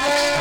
Bye.